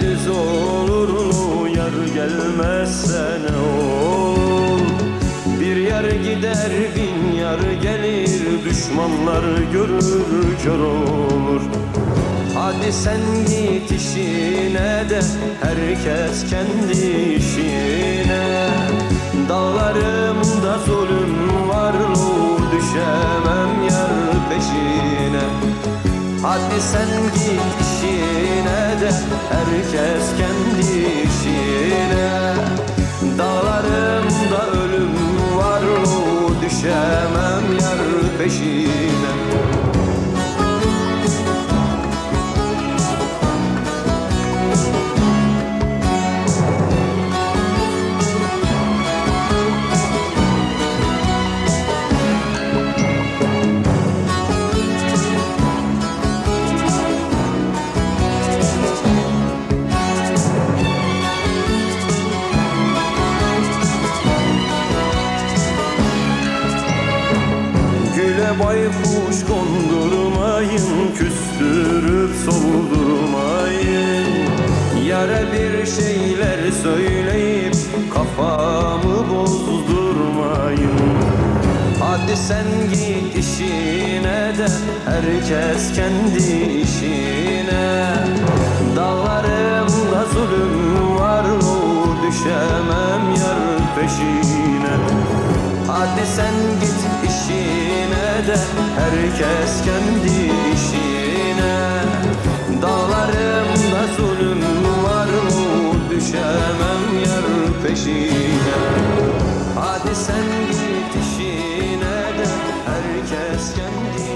düz olur mu? Yar gelmezse ne olur? Bir yar gider bin yar gelir. Düşmanlar görür kör olur. Hadi sen git işine de herkes kendi işine. Dağlarımda zulüm var lo düşemem Hadi sen git işine de herkes kendi işine. Dağlarımda ölüm var lo düşemem yar peşine baykuş kondurmayın Küstürüp soldurmayın Yara bir şeyler söyleyip Kafamı bozdurmayın. Hadi sen git işine de Herkes kendi işine. Dağlarımda zulüm var o Düşemem de herkes kendi işine. Dağlarımda zulüm var mı düşemem yar peşine. Hadi sen git işine de herkes kendi